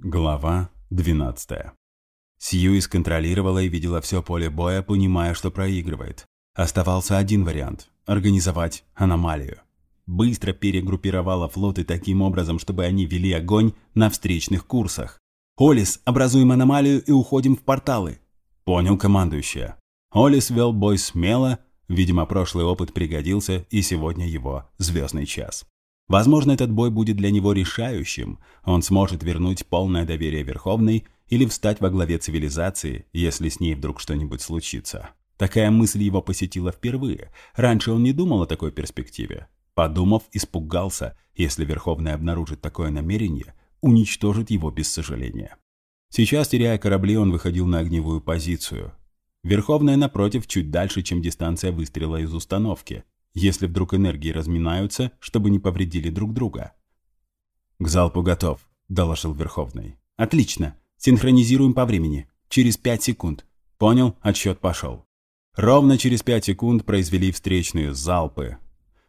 Глава 12. Сьюис контролировала и видела все поле боя, понимая, что проигрывает. Оставался один вариант – организовать аномалию. Быстро перегруппировала флоты таким образом, чтобы они вели огонь на встречных курсах. «Олис, образуем аномалию и уходим в порталы!» Понял командующая. Олис вел бой смело, видимо, прошлый опыт пригодился, и сегодня его звездный час. Возможно, этот бой будет для него решающим. Он сможет вернуть полное доверие Верховной или встать во главе цивилизации, если с ней вдруг что-нибудь случится. Такая мысль его посетила впервые. Раньше он не думал о такой перспективе. Подумав, испугался, если Верховная обнаружит такое намерение, уничтожит его без сожаления. Сейчас, теряя корабли, он выходил на огневую позицию. Верховная, напротив, чуть дальше, чем дистанция выстрела из установки – если вдруг энергии разминаются, чтобы не повредили друг друга. «К залпу готов», – доложил Верховный. «Отлично. Синхронизируем по времени. Через пять секунд. Понял? Отсчет пошел». Ровно через пять секунд произвели встречные залпы.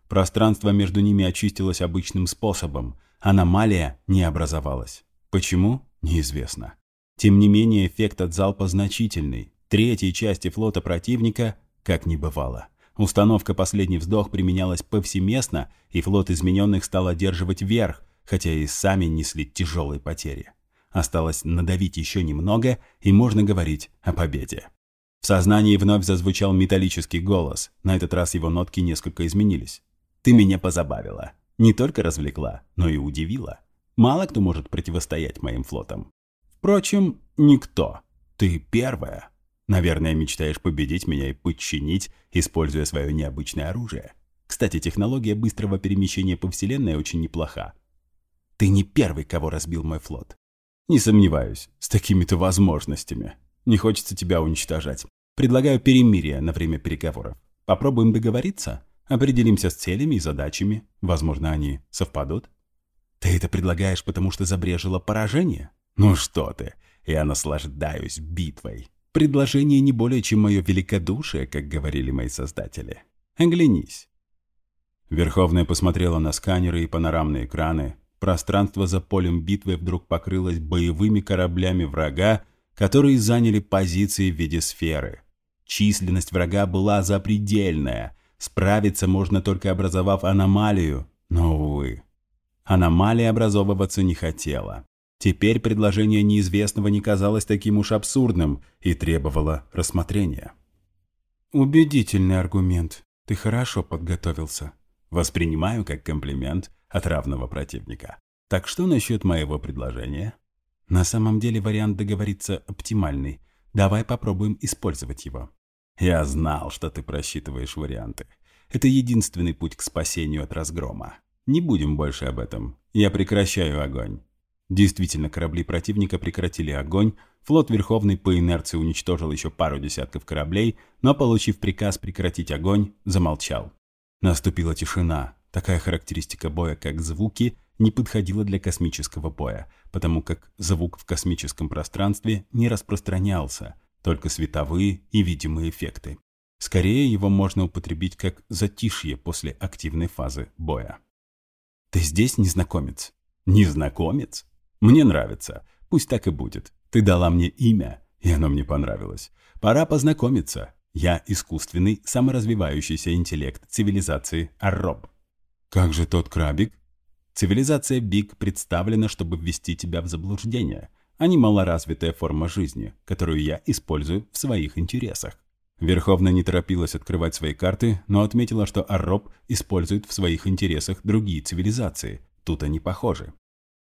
Пространство между ними очистилось обычным способом. Аномалия не образовалась. Почему? Неизвестно. Тем не менее, эффект от залпа значительный. Третьей части флота противника как не бывало. Установка «Последний вздох» применялась повсеместно, и флот измененных стал одерживать верх, хотя и сами несли тяжелые потери. Осталось надавить еще немного, и можно говорить о победе. В сознании вновь зазвучал металлический голос, на этот раз его нотки несколько изменились. «Ты меня позабавила. Не только развлекла, но и удивила. Мало кто может противостоять моим флотам. Впрочем, никто. Ты первая». Наверное, мечтаешь победить меня и подчинить, используя свое необычное оружие. Кстати, технология быстрого перемещения по Вселенной очень неплоха. Ты не первый, кого разбил мой флот. Не сомневаюсь, с такими-то возможностями. Не хочется тебя уничтожать. Предлагаю перемирие на время переговоров. Попробуем договориться? Определимся с целями и задачами. Возможно, они совпадут. Ты это предлагаешь, потому что забрежила поражение? Ну что ты, я наслаждаюсь битвой. Предложение не более, чем мое великодушие, как говорили мои создатели. Оглянись. Верховная посмотрела на сканеры и панорамные экраны. Пространство за полем битвы вдруг покрылось боевыми кораблями врага, которые заняли позиции в виде сферы. Численность врага была запредельная. Справиться можно только образовав аномалию, но, увы. Аномалия образовываться не хотела. Теперь предложение неизвестного не казалось таким уж абсурдным и требовало рассмотрения. «Убедительный аргумент. Ты хорошо подготовился. Воспринимаю как комплимент от равного противника. Так что насчет моего предложения?» «На самом деле вариант договориться оптимальный. Давай попробуем использовать его». «Я знал, что ты просчитываешь варианты. Это единственный путь к спасению от разгрома. Не будем больше об этом. Я прекращаю огонь. Действительно, корабли противника прекратили огонь, флот Верховный по инерции уничтожил еще пару десятков кораблей, но, получив приказ прекратить огонь, замолчал. Наступила тишина. Такая характеристика боя, как звуки, не подходила для космического боя, потому как звук в космическом пространстве не распространялся, только световые и видимые эффекты. Скорее его можно употребить как затишье после активной фазы боя. «Ты здесь, незнакомец?» «Незнакомец?» Мне нравится. Пусть так и будет. Ты дала мне имя, и оно мне понравилось. Пора познакомиться. Я искусственный, саморазвивающийся интеллект цивилизации Арроб. Как же тот крабик? Цивилизация Биг представлена, чтобы ввести тебя в заблуждение, а не малоразвитая форма жизни, которую я использую в своих интересах. Верховная не торопилась открывать свои карты, но отметила, что Арроб использует в своих интересах другие цивилизации. Тут они похожи.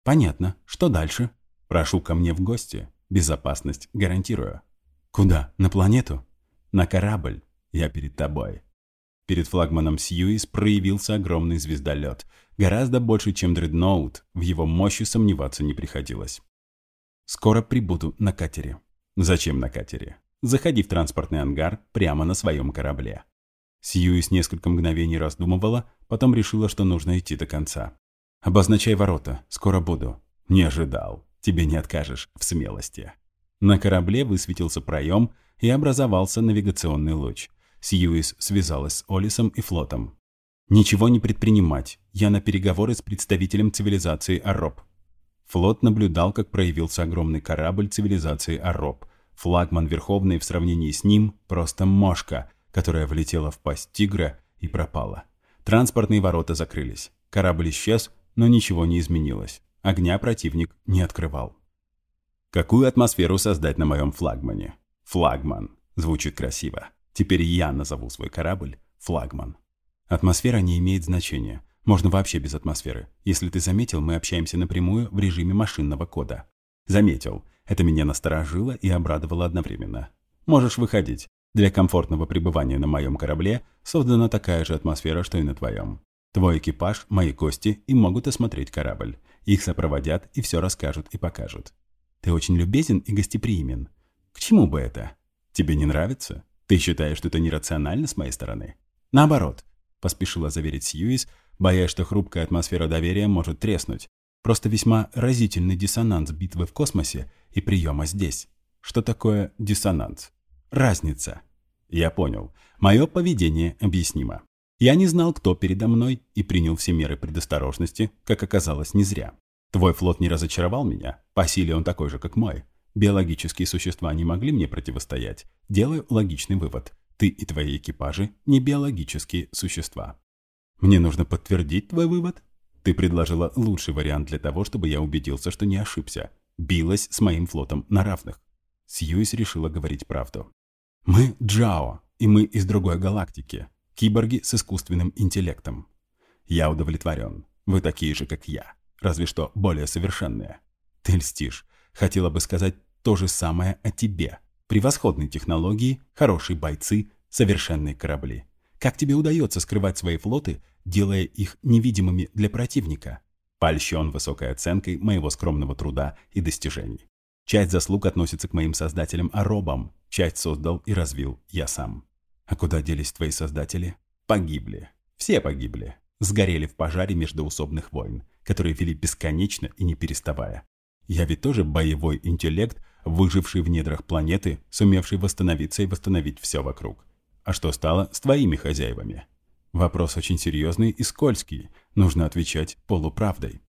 Понятно. Что дальше? Прошу ко мне в гости. Безопасность гарантирую. Куда? На планету? На корабль. Я перед тобой. Перед флагманом Сьюис проявился огромный звездолет. Гораздо больше, чем дредноут. В его мощи сомневаться не приходилось. Скоро прибуду на катере. Зачем на катере? Заходи в транспортный ангар прямо на своем корабле. Сьюис несколько мгновений раздумывала, потом решила, что нужно идти до конца. «Обозначай ворота. Скоро буду». «Не ожидал. Тебе не откажешь в смелости». На корабле высветился проем и образовался навигационный луч. Сьюис связалась с Олисом и флотом. «Ничего не предпринимать. Я на переговоры с представителем цивилизации Арроб». Флот наблюдал, как проявился огромный корабль цивилизации Ароб. Флагман Верховный в сравнении с ним – просто мошка, которая влетела в пасть тигра и пропала. Транспортные ворота закрылись. Корабль исчез, но ничего не изменилось. Огня противник не открывал. Какую атмосферу создать на моем флагмане? Флагман. Звучит красиво. Теперь я назову свой корабль флагман. Атмосфера не имеет значения. Можно вообще без атмосферы. Если ты заметил, мы общаемся напрямую в режиме машинного кода. Заметил. Это меня насторожило и обрадовало одновременно. Можешь выходить. Для комфортного пребывания на моем корабле создана такая же атмосфера, что и на твоем. Твой экипаж – мои кости и могут осмотреть корабль. Их сопроводят и все расскажут и покажут. Ты очень любезен и гостеприимен. К чему бы это? Тебе не нравится? Ты считаешь, что это нерационально с моей стороны? Наоборот, поспешила заверить Сьюис, боясь, что хрупкая атмосфера доверия может треснуть. Просто весьма разительный диссонанс битвы в космосе и приема здесь. Что такое диссонанс? Разница. Я понял. Мое поведение объяснимо. Я не знал, кто передо мной, и принял все меры предосторожности, как оказалось, не зря. Твой флот не разочаровал меня. По силе он такой же, как мой. Биологические существа не могли мне противостоять. Делаю логичный вывод. Ты и твои экипажи не биологические существа. Мне нужно подтвердить твой вывод? Ты предложила лучший вариант для того, чтобы я убедился, что не ошибся. Билась с моим флотом на равных. Сьюис решила говорить правду. Мы Джао, и мы из другой галактики. Киборги с искусственным интеллектом. Я удовлетворен. Вы такие же, как я. Разве что более совершенные. Ты льстишь. Хотела бы сказать то же самое о тебе. Превосходные технологии, хорошие бойцы, совершенные корабли. Как тебе удается скрывать свои флоты, делая их невидимыми для противника? Польщен высокой оценкой моего скромного труда и достижений. Часть заслуг относится к моим создателям-аробам, часть создал и развил я сам. А куда делись твои создатели? Погибли. Все погибли. Сгорели в пожаре междоусобных войн, которые вели бесконечно и не переставая. Я ведь тоже боевой интеллект, выживший в недрах планеты, сумевший восстановиться и восстановить все вокруг. А что стало с твоими хозяевами? Вопрос очень серьезный и скользкий, нужно отвечать полуправдой.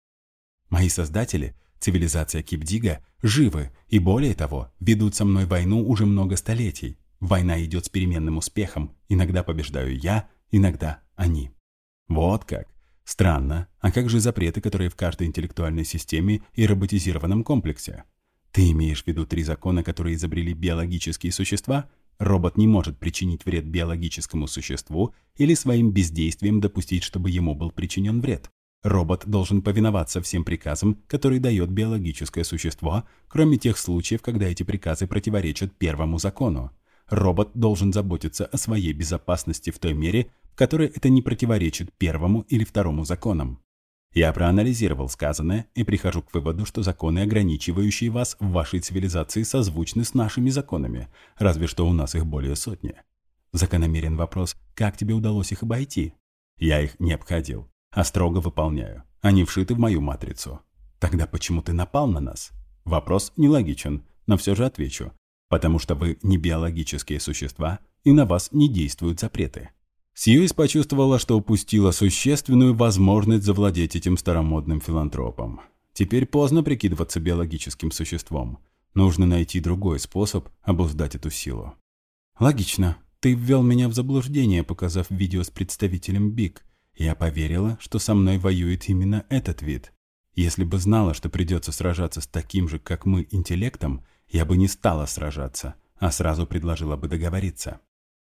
Мои создатели, цивилизация Кипдига, живы и, более того, ведут со мной войну уже много столетий, Война идет с переменным успехом. Иногда побеждаю я, иногда они. Вот как. Странно. А как же запреты, которые в каждой интеллектуальной системе и роботизированном комплексе? Ты имеешь в виду три закона, которые изобрели биологические существа? Робот не может причинить вред биологическому существу или своим бездействием допустить, чтобы ему был причинен вред. Робот должен повиноваться всем приказам, которые дает биологическое существо, кроме тех случаев, когда эти приказы противоречат первому закону робот должен заботиться о своей безопасности в той мере, в которой это не противоречит первому или второму законам. Я проанализировал сказанное и прихожу к выводу, что законы, ограничивающие вас в вашей цивилизации, созвучны с нашими законами, разве что у нас их более сотни. Закономерен вопрос, как тебе удалось их обойти? Я их не обходил, а строго выполняю. Они вшиты в мою матрицу. Тогда почему ты напал на нас? Вопрос нелогичен, но все же отвечу потому что вы не биологические существа и на вас не действуют запреты. Сьюис почувствовала, что упустила существенную возможность завладеть этим старомодным филантропом. Теперь поздно прикидываться биологическим существом. Нужно найти другой способ обуздать эту силу. Логично. Ты ввел меня в заблуждение, показав видео с представителем БИК. Я поверила, что со мной воюет именно этот вид. Если бы знала, что придется сражаться с таким же, как мы, интеллектом, я бы не стала сражаться, а сразу предложила бы договориться.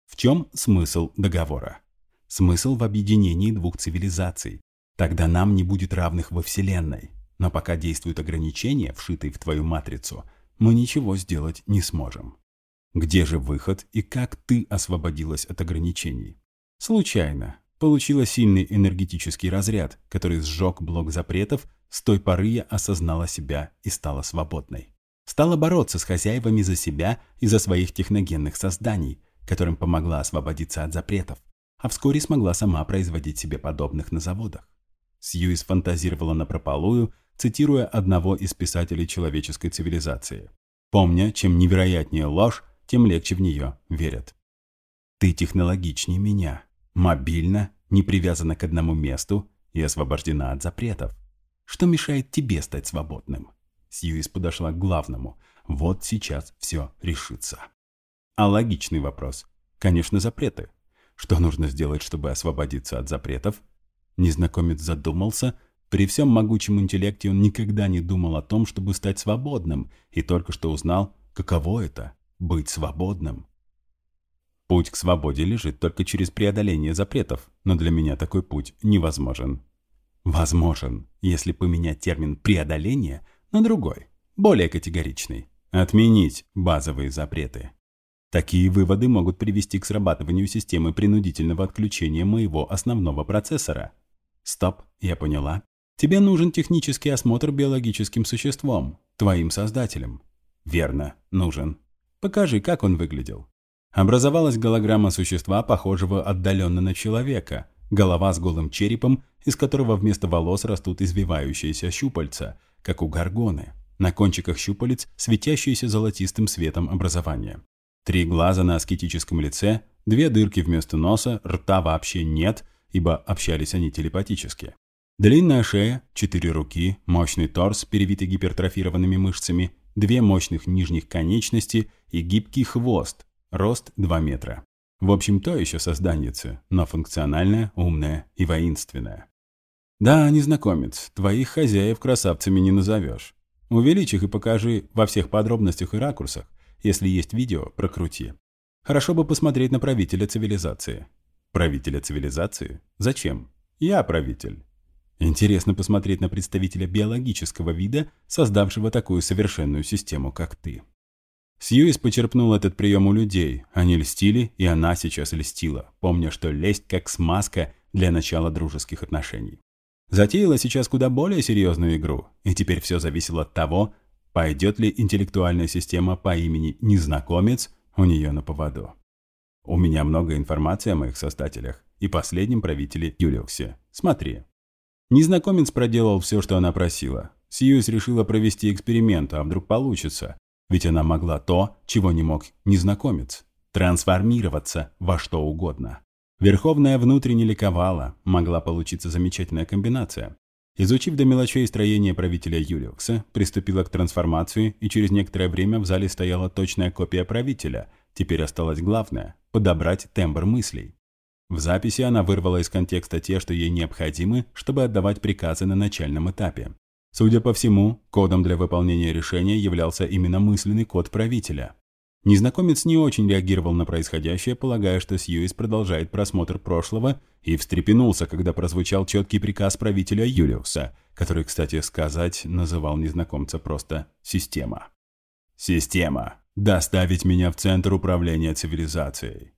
В чем смысл договора? Смысл в объединении двух цивилизаций. Тогда нам не будет равных во Вселенной. Но пока действуют ограничения, вшитые в твою матрицу, мы ничего сделать не сможем. Где же выход и как ты освободилась от ограничений? Случайно. Получила сильный энергетический разряд, который сжег блок запретов, с той поры я осознала себя и стала свободной стала бороться с хозяевами за себя и за своих техногенных созданий, которым помогла освободиться от запретов, а вскоре смогла сама производить себе подобных на заводах. Сьюис фантазировала напропалую, цитируя одного из писателей человеческой цивилизации. Помня, чем невероятнее ложь, тем легче в нее верят. «Ты технологичнее меня, мобильна, не привязана к одному месту и освобождена от запретов. Что мешает тебе стать свободным? Сьюис подошла к главному. Вот сейчас все решится. А логичный вопрос. Конечно, запреты. Что нужно сделать, чтобы освободиться от запретов? Незнакомец задумался. При всем могучем интеллекте он никогда не думал о том, чтобы стать свободным, и только что узнал, каково это – быть свободным. Путь к свободе лежит только через преодоление запретов, но для меня такой путь невозможен. Возможен, если поменять термин «преодоление» на другой, более категоричный. Отменить базовые запреты. Такие выводы могут привести к срабатыванию системы принудительного отключения моего основного процессора. Стоп, я поняла. Тебе нужен технический осмотр биологическим существом, твоим создателем. Верно, нужен. Покажи, как он выглядел. Образовалась голограмма существа, похожего отдаленно на человека. Голова с голым черепом, из которого вместо волос растут извивающиеся щупальца, как у горгоны. На кончиках щупалец светящиеся золотистым светом образования. Три глаза на аскетическом лице, две дырки вместо носа, рта вообще нет, ибо общались они телепатически. Длинная шея, четыре руки, мощный торс, перевитый гипертрофированными мышцами, две мощных нижних конечности и гибкий хвост, рост 2 метра. В общем, то еще созданница, но функциональная, умная и воинственная. Да, незнакомец, твоих хозяев красавцами не назовешь. Увеличь их и покажи во всех подробностях и ракурсах, если есть видео, прокрути. Хорошо бы посмотреть на правителя цивилизации. Правителя цивилизации? Зачем? Я правитель. Интересно посмотреть на представителя биологического вида, создавшего такую совершенную систему, как ты. Сьюис почерпнул этот прием у людей. Они льстили, и она сейчас льстила, помня, что лесть как смазка для начала дружеских отношений. Затеяла сейчас куда более серьезную игру, и теперь все зависело от того, Пойдет ли интеллектуальная система по имени Незнакомец у нее на поводу? У меня много информации о моих создателях и последнем правителе Юлиоксе. Смотри. Незнакомец проделал все, что она просила. Сьюис решила провести эксперимент, а вдруг получится. Ведь она могла то, чего не мог незнакомец. Трансформироваться во что угодно. Верховная внутренне ликовала, могла получиться замечательная комбинация. Изучив до мелочей строение правителя Юлиокса, приступила к трансформации, и через некоторое время в зале стояла точная копия правителя. Теперь осталось главное – подобрать тембр мыслей. В записи она вырвала из контекста те, что ей необходимы, чтобы отдавать приказы на начальном этапе. Судя по всему, кодом для выполнения решения являлся именно мысленный код правителя. Незнакомец не очень реагировал на происходящее, полагая, что Сьюис продолжает просмотр прошлого, и встрепенулся, когда прозвучал четкий приказ правителя Юлиуса, который, кстати сказать, называл незнакомца просто «система». «Система. Доставить меня в центр управления цивилизацией».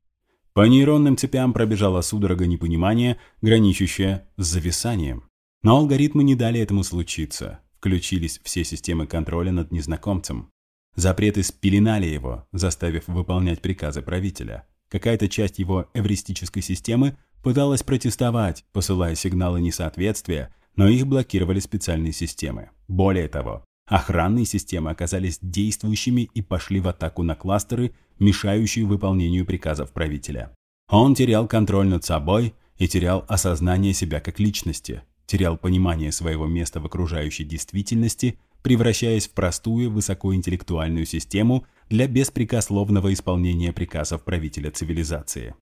По нейронным цепям пробежала судорога непонимания, граничащая с зависанием. Но алгоритмы не дали этому случиться. Включились все системы контроля над незнакомцем. Запреты спеленали его, заставив выполнять приказы правителя. Какая-то часть его эвристической системы пыталась протестовать, посылая сигналы несоответствия, но их блокировали специальные системы. Более того, охранные системы оказались действующими и пошли в атаку на кластеры, мешающие выполнению приказов правителя. Он терял контроль над собой и терял осознание себя как личности, терял понимание своего места в окружающей действительности, превращаясь в простую высокоинтеллектуальную систему для беспрекословного исполнения приказов правителя цивилизации.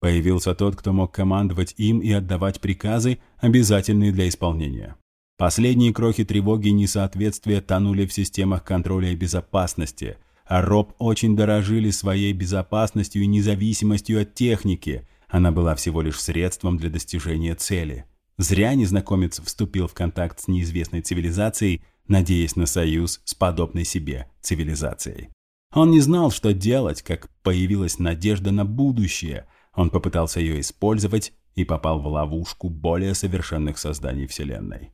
Появился тот, кто мог командовать им и отдавать приказы, обязательные для исполнения. Последние крохи тревоги и несоответствия тонули в системах контроля и безопасности, а роб очень дорожили своей безопасностью и независимостью от техники. Она была всего лишь средством для достижения цели. Зря незнакомец вступил в контакт с неизвестной цивилизацией, надеясь на союз с подобной себе цивилизацией. Он не знал, что делать, как появилась надежда на будущее. Он попытался ее использовать и попал в ловушку более совершенных созданий Вселенной.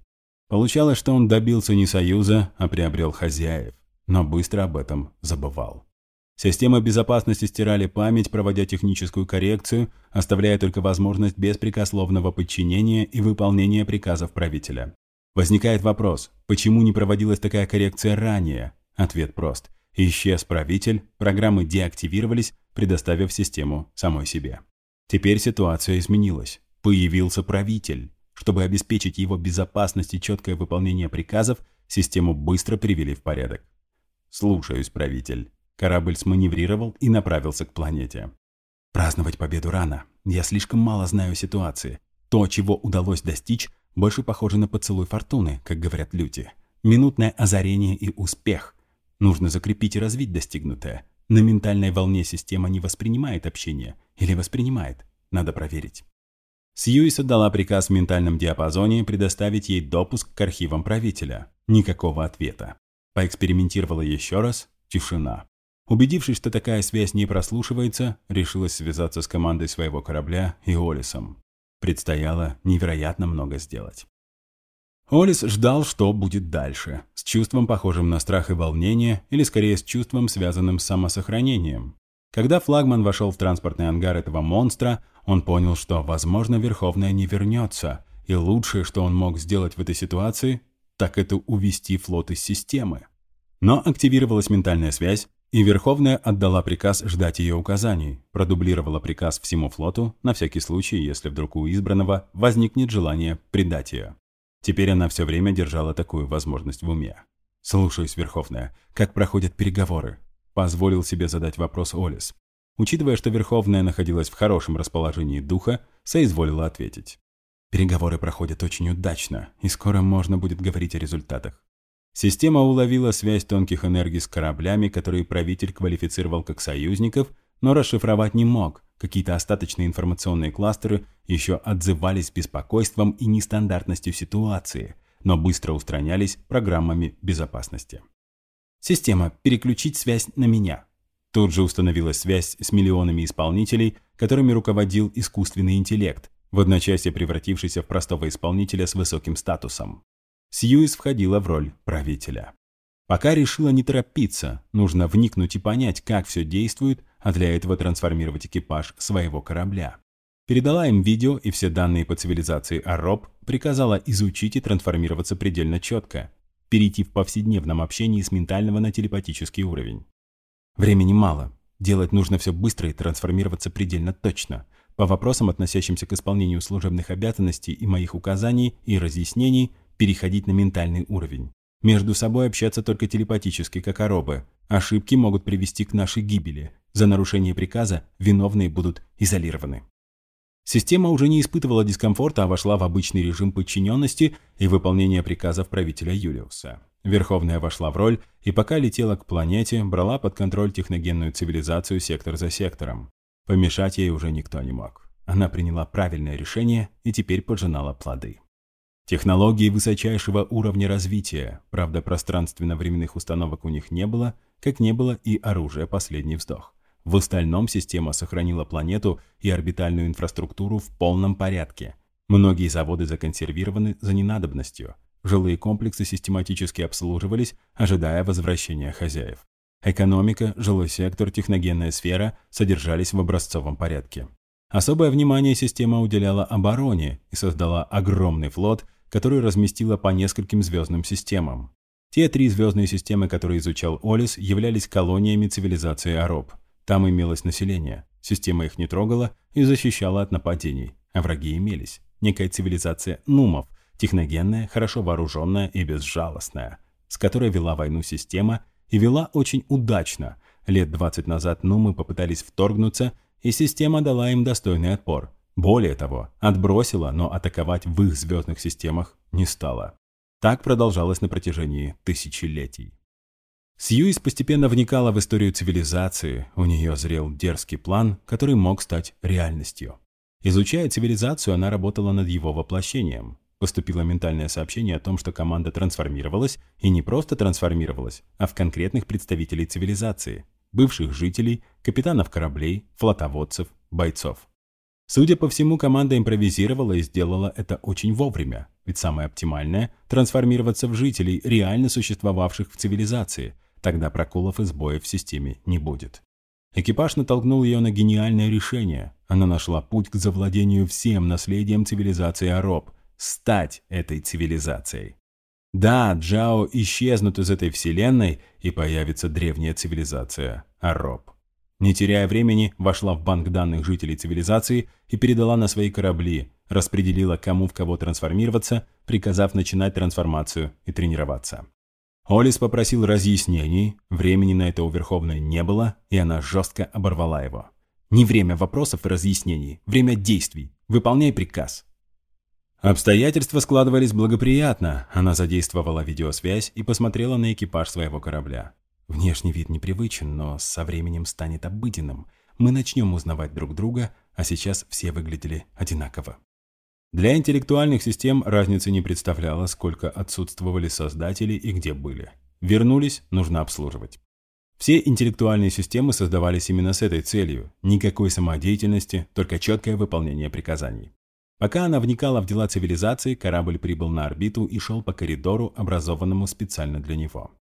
Получалось, что он добился не союза, а приобрел хозяев, но быстро об этом забывал. Системы безопасности стирали память, проводя техническую коррекцию, оставляя только возможность беспрекословного подчинения и выполнения приказов правителя. Возникает вопрос, почему не проводилась такая коррекция ранее? Ответ прост. Исчез правитель, программы деактивировались, предоставив систему самой себе. Теперь ситуация изменилась. Появился правитель. Чтобы обеспечить его безопасность и четкое выполнение приказов, систему быстро привели в порядок. «Слушаюсь, правитель». Корабль сманеврировал и направился к планете. Праздновать победу рано. Я слишком мало знаю ситуации. То, чего удалось достичь, больше похоже на поцелуй фортуны, как говорят люди. Минутное озарение и успех. Нужно закрепить и развить достигнутое. На ментальной волне система не воспринимает общение. Или воспринимает. Надо проверить. Сьюис отдала приказ в ментальном диапазоне предоставить ей допуск к архивам правителя. Никакого ответа. Поэкспериментировала еще раз. Тишина. Убедившись, что такая связь не прослушивается, решилась связаться с командой своего корабля и Олисом. Предстояло невероятно много сделать. Олис ждал, что будет дальше, с чувством, похожим на страх и волнение, или скорее с чувством, связанным с самосохранением. Когда флагман вошел в транспортный ангар этого монстра, он понял, что, возможно, Верховная не вернется, и лучшее, что он мог сделать в этой ситуации, так это увести флот из системы. Но активировалась ментальная связь, и Верховная отдала приказ ждать ее указаний, продублировала приказ всему флоту на всякий случай, если вдруг у избранного возникнет желание предать ее. Теперь она все время держала такую возможность в уме. «Слушаюсь, Верховная, как проходят переговоры?» Позволил себе задать вопрос Олис. Учитывая, что Верховная находилась в хорошем расположении духа, соизволила ответить. Переговоры проходят очень удачно, и скоро можно будет говорить о результатах. Система уловила связь тонких энергий с кораблями, которые правитель квалифицировал как союзников, но расшифровать не мог. Какие-то остаточные информационные кластеры еще отзывались беспокойством и нестандартностью ситуации, но быстро устранялись программами безопасности. Система «Переключить связь на меня». Тут же установилась связь с миллионами исполнителей, которыми руководил искусственный интеллект, в одночасье превратившийся в простого исполнителя с высоким статусом. Сьюис входила в роль правителя. Пока решила не торопиться, нужно вникнуть и понять, как все действует, а для этого трансформировать экипаж своего корабля. Передала им видео и все данные по цивилизации Ароб, приказала изучить и трансформироваться предельно четко, перейти в повседневном общении с ментального на телепатический уровень. Времени мало. Делать нужно все быстро и трансформироваться предельно точно. По вопросам, относящимся к исполнению служебных обязанностей и моих указаний и разъяснений, переходить на ментальный уровень. Между собой общаться только телепатически, как оробы. Ошибки могут привести к нашей гибели. За нарушение приказа виновные будут изолированы. Система уже не испытывала дискомфорта, а вошла в обычный режим подчиненности и выполнения приказов правителя Юлиуса. Верховная вошла в роль и пока летела к планете, брала под контроль техногенную цивилизацию сектор за сектором. Помешать ей уже никто не мог. Она приняла правильное решение и теперь поджинала плоды. Технологии высочайшего уровня развития, правда пространственно-временных установок у них не было, как не было и оружия «Последний вздох». В остальном система сохранила планету и орбитальную инфраструктуру в полном порядке. Многие заводы законсервированы за ненадобностью. Жилые комплексы систематически обслуживались, ожидая возвращения хозяев. Экономика, жилой сектор, техногенная сфера содержались в образцовом порядке. Особое внимание система уделяла обороне и создала огромный флот, который разместила по нескольким звездным системам. Те три звездные системы, которые изучал Олис, являлись колониями цивилизации Ароб – там имелось население, система их не трогала и защищала от нападений, а враги имелись. Некая цивилизация нумов, техногенная, хорошо вооруженная и безжалостная, с которой вела войну система и вела очень удачно. Лет 20 назад нумы попытались вторгнуться, и система дала им достойный отпор. Более того, отбросила, но атаковать в их звездных системах не стала. Так продолжалось на протяжении тысячелетий. Сьюис постепенно вникала в историю цивилизации, у нее зрел дерзкий план, который мог стать реальностью. Изучая цивилизацию, она работала над его воплощением. Поступило ментальное сообщение о том, что команда трансформировалась, и не просто трансформировалась, а в конкретных представителей цивилизации, бывших жителей, капитанов кораблей, флотоводцев, бойцов. Судя по всему, команда импровизировала и сделала это очень вовремя, ведь самое оптимальное – трансформироваться в жителей, реально существовавших в цивилизации – Тогда проколов и сбоев в системе не будет. Экипаж натолкнул ее на гениальное решение. Она нашла путь к завладению всем наследием цивилизации Ароб. Стать этой цивилизацией. Да, Джао исчезнут из этой вселенной, и появится древняя цивилизация Ароб. Не теряя времени, вошла в банк данных жителей цивилизации и передала на свои корабли, распределила, кому в кого трансформироваться, приказав начинать трансформацию и тренироваться. Олис попросил разъяснений, времени на это у Верховной не было, и она жестко оборвала его. «Не время вопросов и разъяснений, время действий. Выполняй приказ». Обстоятельства складывались благоприятно. Она задействовала видеосвязь и посмотрела на экипаж своего корабля. Внешний вид непривычен, но со временем станет обыденным. Мы начнем узнавать друг друга, а сейчас все выглядели одинаково. Для интеллектуальных систем разницы не представляло, сколько отсутствовали создатели и где были. Вернулись, нужно обслуживать. Все интеллектуальные системы создавались именно с этой целью. Никакой самодеятельности, только четкое выполнение приказаний. Пока она вникала в дела цивилизации, корабль прибыл на орбиту и шел по коридору, образованному специально для него.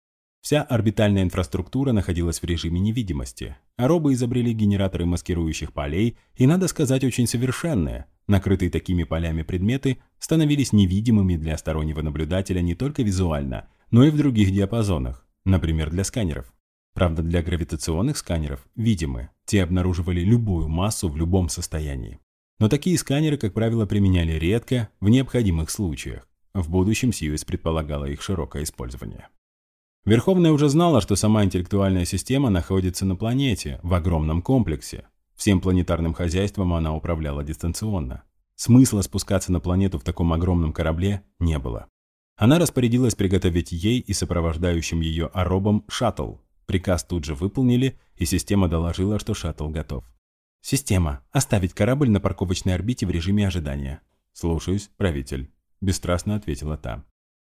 Вся орбитальная инфраструктура находилась в режиме невидимости, а изобрели генераторы маскирующих полей, и, надо сказать, очень совершенные, Накрытые такими полями предметы становились невидимыми для стороннего наблюдателя не только визуально, но и в других диапазонах, например, для сканеров. Правда, для гравитационных сканеров видимы, те обнаруживали любую массу в любом состоянии. Но такие сканеры, как правило, применяли редко, в необходимых случаях. В будущем Сьюис предполагала их широкое использование. Верховная уже знала, что сама интеллектуальная система находится на планете, в огромном комплексе, Всем планетарным хозяйством она управляла дистанционно. Смысла спускаться на планету в таком огромном корабле не было. Она распорядилась приготовить ей и сопровождающим ее аробам шаттл. Приказ тут же выполнили, и система доложила, что шаттл готов. «Система, оставить корабль на парковочной орбите в режиме ожидания». «Слушаюсь, правитель», – бесстрастно ответила та.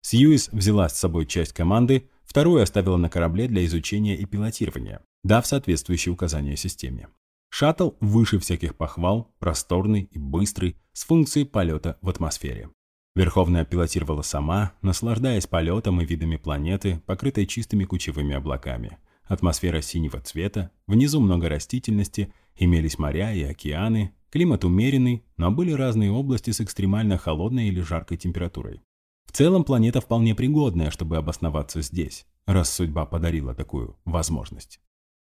Сьюис взяла с собой часть команды, вторую оставила на корабле для изучения и пилотирования, дав соответствующие указания системе. Шаттл выше всяких похвал, просторный и быстрый, с функцией полета в атмосфере. Верховная пилотировала сама, наслаждаясь полетом и видами планеты, покрытой чистыми кучевыми облаками. Атмосфера синего цвета, внизу много растительности, имелись моря и океаны, климат умеренный, но были разные области с экстремально холодной или жаркой температурой. Целом планета вполне пригодная, чтобы обосноваться здесь, раз судьба подарила такую возможность.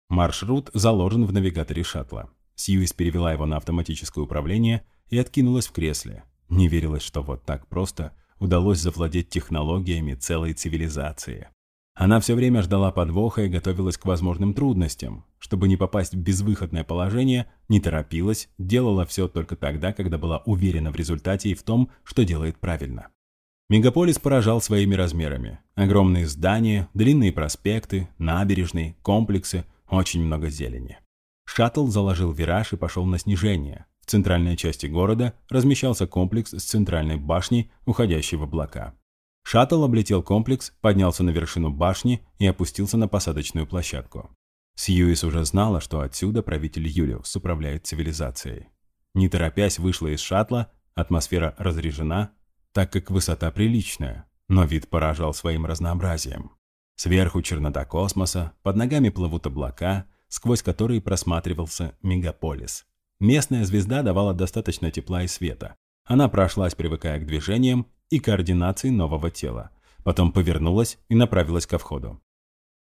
Маршрут заложен в навигаторе шаттла. Сьюис перевела его на автоматическое управление и откинулась в кресле. Не верилось, что вот так просто удалось завладеть технологиями целой цивилизации. Она все время ждала подвоха и готовилась к возможным трудностям. Чтобы не попасть в безвыходное положение, не торопилась, делала все только тогда, когда была уверена в результате и в том, что делает правильно. Мегаполис поражал своими размерами. Огромные здания, длинные проспекты, набережные, комплексы, очень много зелени. Шаттл заложил вираж и пошел на снижение. В центральной части города размещался комплекс с центральной башней, уходящей в облака. Шаттл облетел комплекс, поднялся на вершину башни и опустился на посадочную площадку. Сьюис уже знала, что отсюда правитель Юлиус управляет цивилизацией. Не торопясь вышла из шаттла, атмосфера разрежена, так как высота приличная, но вид поражал своим разнообразием. Сверху чернота космоса, под ногами плывут облака, сквозь которые просматривался мегаполис. Местная звезда давала достаточно тепла и света. Она прошлась, привыкая к движениям и координации нового тела. Потом повернулась и направилась ко входу.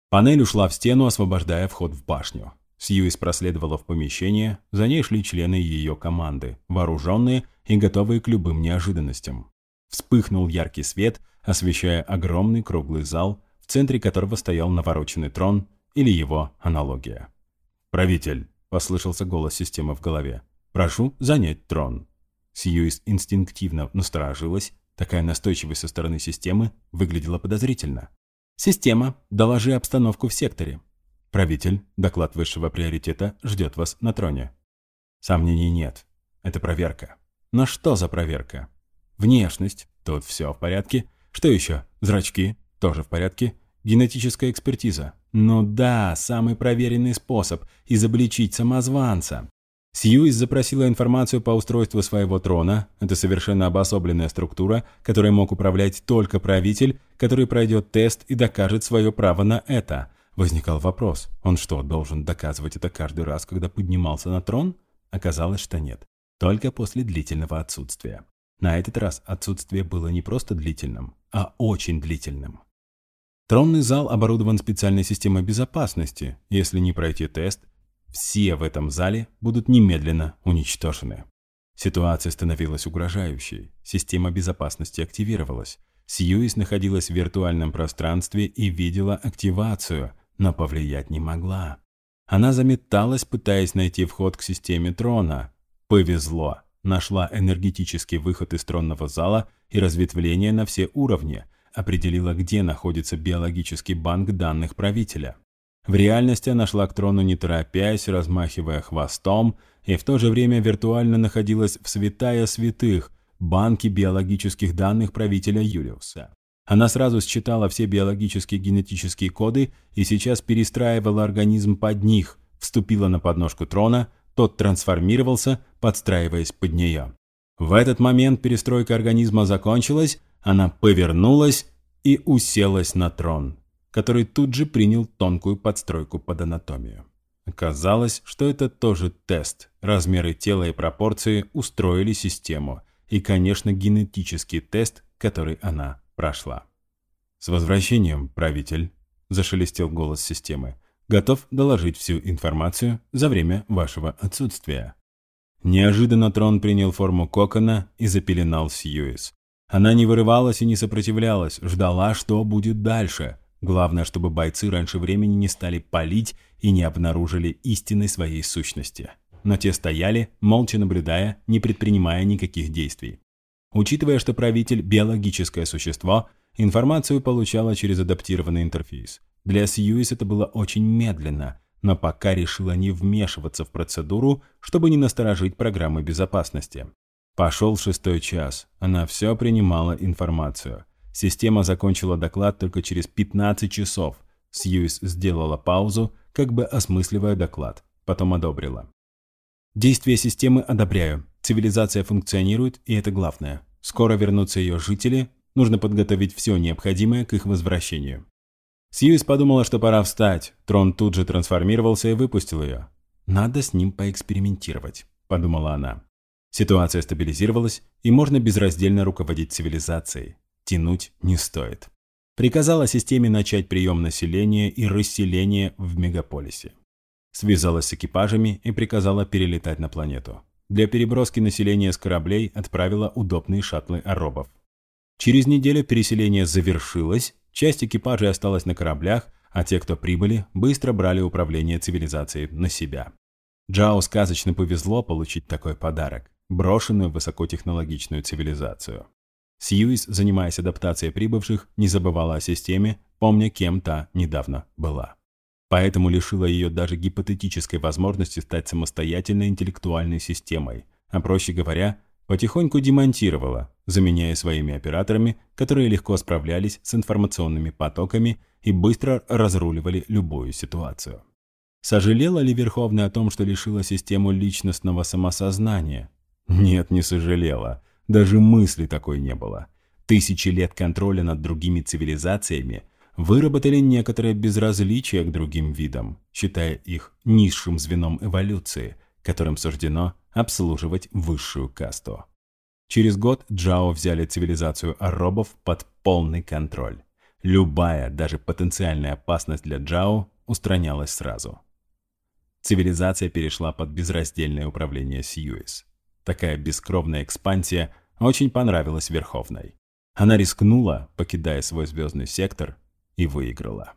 Панель ушла в стену, освобождая вход в башню. Сьюис проследовала в помещение, за ней шли члены ее команды, вооруженные и готовые к любым неожиданностям. Вспыхнул яркий свет, освещая огромный круглый зал, в центре которого стоял навороченный трон или его аналогия. «Правитель», — послышался голос системы в голове, — «прошу занять трон». Сьюис инстинктивно насторожилась, такая настойчивость со стороны системы выглядела подозрительно. «Система, доложи обстановку в секторе». «Правитель, доклад высшего приоритета ждет вас на троне». Сомнений нет. Это проверка. Но что за проверка? Внешность. Тут все в порядке. Что еще? Зрачки. Тоже в порядке. Генетическая экспертиза. Ну да, самый проверенный способ – изобличить самозванца. Сьюис запросила информацию по устройству своего трона. Это совершенно обособленная структура, которой мог управлять только правитель, который пройдет тест и докажет свое право на это. Возникал вопрос, он что, должен доказывать это каждый раз, когда поднимался на трон? Оказалось, что нет. Только после длительного отсутствия. На этот раз отсутствие было не просто длительным, а очень длительным. Тронный зал оборудован специальной системой безопасности. Если не пройти тест, все в этом зале будут немедленно уничтожены. Ситуация становилась угрожающей. Система безопасности активировалась. Сьюис находилась в виртуальном пространстве и видела активацию, но повлиять не могла. Она заметалась, пытаясь найти вход к системе трона. Повезло. Нашла энергетический выход из тронного зала и разветвление на все уровни. Определила, где находится биологический банк данных правителя. В реальности она шла к трону не торопясь, размахивая хвостом, и в то же время виртуально находилась в святая святых, банке биологических данных правителя Юлиуса. Она сразу считала все биологические генетические коды и сейчас перестраивала организм под них, вступила на подножку трона, тот трансформировался, подстраиваясь под нее. В этот момент перестройка организма закончилась, она повернулась и уселась на трон который тут же принял тонкую подстройку под анатомию. Оказалось, что это тоже тест. Размеры тела и пропорции устроили систему. И, конечно, генетический тест, который она прошла. «С возвращением, правитель!» – зашелестел голос системы. «Готов доложить всю информацию за время вашего отсутствия». Неожиданно трон принял форму кокона и запеленал Сьюис. Она не вырывалась и не сопротивлялась, ждала, что будет дальше. Главное, чтобы бойцы раньше времени не стали палить и не обнаружили истинной своей сущности. Но те стояли, молча наблюдая, не предпринимая никаких действий. Учитывая, что правитель – биологическое существо, информацию получала через адаптированный интерфейс. Для Сьюис это было очень медленно, но пока решила не вмешиваться в процедуру, чтобы не насторожить программы безопасности. Пошел шестой час, она все принимала информацию – Система закончила доклад только через 15 часов. Сьюис сделала паузу, как бы осмысливая доклад. Потом одобрила. Действие системы одобряю. Цивилизация функционирует, и это главное. Скоро вернутся ее жители, нужно подготовить все необходимое к их возвращению. Сьюис подумала, что пора встать. Трон тут же трансформировался и выпустил ее. «Надо с ним поэкспериментировать», – подумала она. Ситуация стабилизировалась, и можно безраздельно руководить цивилизацией тянуть не стоит. Приказала системе начать прием населения и расселение в мегаполисе. Связалась с экипажами и приказала перелетать на планету. Для переброски населения с кораблей отправила удобные шаттлы аробов. Через неделю переселение завершилось, часть экипажей осталась на кораблях, а те, кто прибыли, быстро брали управление цивилизацией на себя. Джао сказочно повезло получить такой подарок – брошенную высокотехнологичную цивилизацию. Сьюис, занимаясь адаптацией прибывших, не забывала о системе, помня, кем та недавно была. Поэтому лишила ее даже гипотетической возможности стать самостоятельной интеллектуальной системой, а проще говоря, потихоньку демонтировала, заменяя своими операторами, которые легко справлялись с информационными потоками и быстро разруливали любую ситуацию. Сожалела ли Верховная о том, что лишила систему личностного самосознания? Нет, не сожалела. Даже мысли такой не было. Тысячи лет контроля над другими цивилизациями выработали некоторое безразличие к другим видам, считая их низшим звеном эволюции, которым суждено обслуживать высшую касту. Через год Джао взяли цивилизацию аробов под полный контроль. Любая, даже потенциальная опасность для Джао устранялась сразу. Цивилизация перешла под безраздельное управление Сьюис. Такая бескровная экспансия очень понравилась Верховной. Она рискнула, покидая свой звездный сектор, и выиграла.